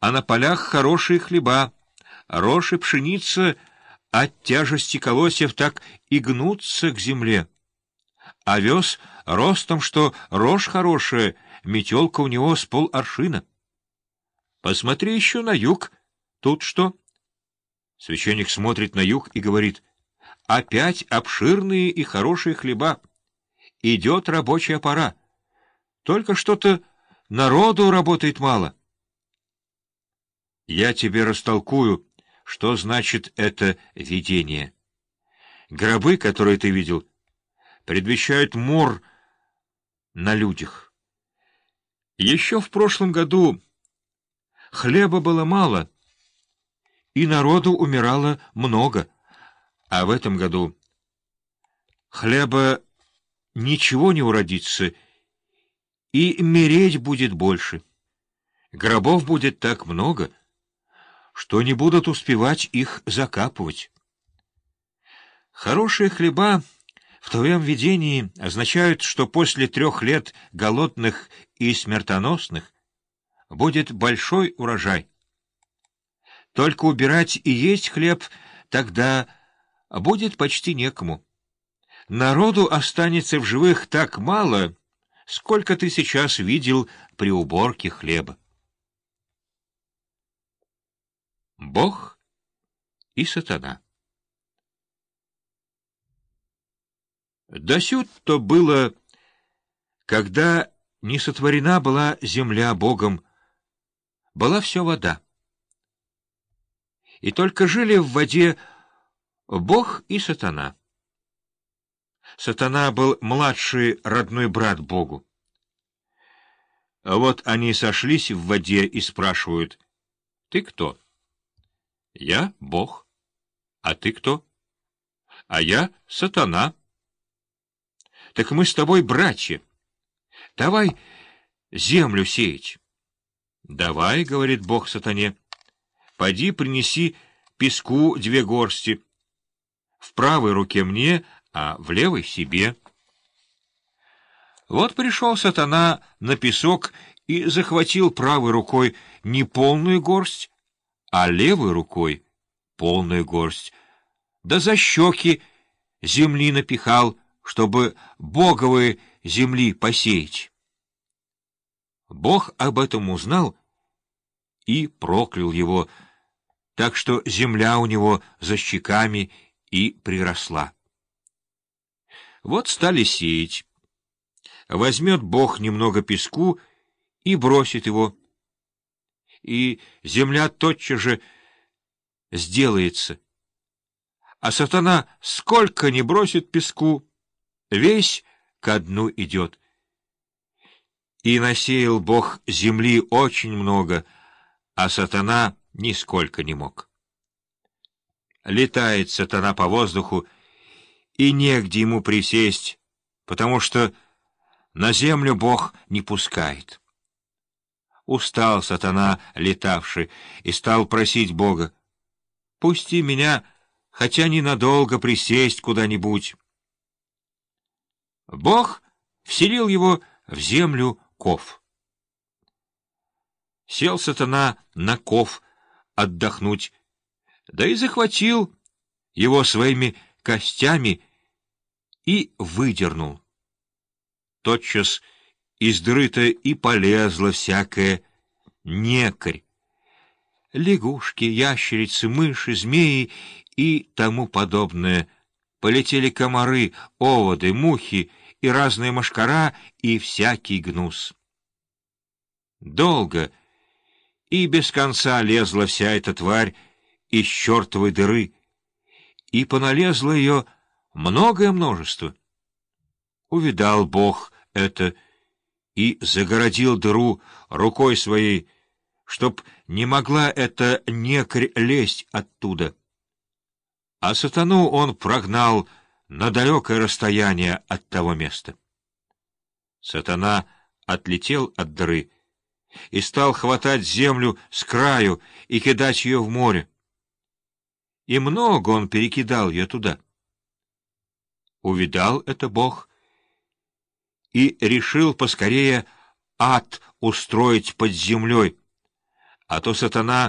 а на полях хорошие хлеба, рожь и пшеница от тяжести колосьев так и гнутся к земле. Овес ростом, что рожь хорошая, метелка у него с пол аршина. Посмотри еще на юг. Тут что? Священник смотрит на юг и говорит, опять обширные и хорошие хлеба. Идет рабочая пора. Только что-то народу работает мало. Я тебе растолкую, что значит это видение. Гробы, которые ты видел, предвещают мор на людях. Еще в прошлом году хлеба было мало, и народу умирало много, а в этом году хлеба ничего не уродится, и мереть будет больше. Гробов будет так много — что не будут успевать их закапывать. Хорошие хлеба в твоем видении означают, что после трех лет голодных и смертоносных будет большой урожай. Только убирать и есть хлеб тогда будет почти некому. Народу останется в живых так мало, сколько ты сейчас видел при уборке хлеба. Бог и сатана. Досюд-то было, когда не сотворена была земля Богом, была все вода. И только жили в воде Бог и сатана. Сатана был младший родной брат Богу. Вот они сошлись в воде и спрашивают, «Ты кто?» Я — Бог. А ты кто? А я — сатана. Так мы с тобой братья. Давай землю сеять. Давай, — говорит Бог сатане, — поди принеси песку две горсти. В правой руке мне, а в левой — себе. Вот пришел сатана на песок и захватил правой рукой неполную горсть, а левой рукой полную горсть, да за щеки земли напихал, чтобы боговые земли посеять. Бог об этом узнал и проклял его, так что земля у него за щеками и приросла. Вот стали сеять. Возьмет Бог немного песку и бросит его и земля тотчас же сделается. А сатана сколько не бросит песку, весь ко дну идет. И насеял Бог земли очень много, а сатана нисколько не мог. Летает сатана по воздуху, и негде ему присесть, потому что на землю Бог не пускает. Устал сатана, летавший, и стал просить Бога. «Пусти меня, хотя ненадолго присесть куда-нибудь». Бог вселил его в землю ков. Сел сатана на ков отдохнуть, да и захватил его своими костями и выдернул. Тотчас из дыры-то и полезла всякая некорь. Лягушки, ящерицы, мыши, змеи и тому подобное. Полетели комары, оводы, мухи и разные мошкара и всякий гнус. Долго и без конца лезла вся эта тварь из чертовой дыры, и поналезло ее многое множество. Увидал Бог это, — и загородил дыру рукой своей, чтоб не могла эта некрь лезть оттуда. А сатану он прогнал на далекое расстояние от того места. Сатана отлетел от дыры и стал хватать землю с краю и кидать ее в море. И много он перекидал ее туда. Увидал это Бог — и решил поскорее ад устроить под землей, а то сатана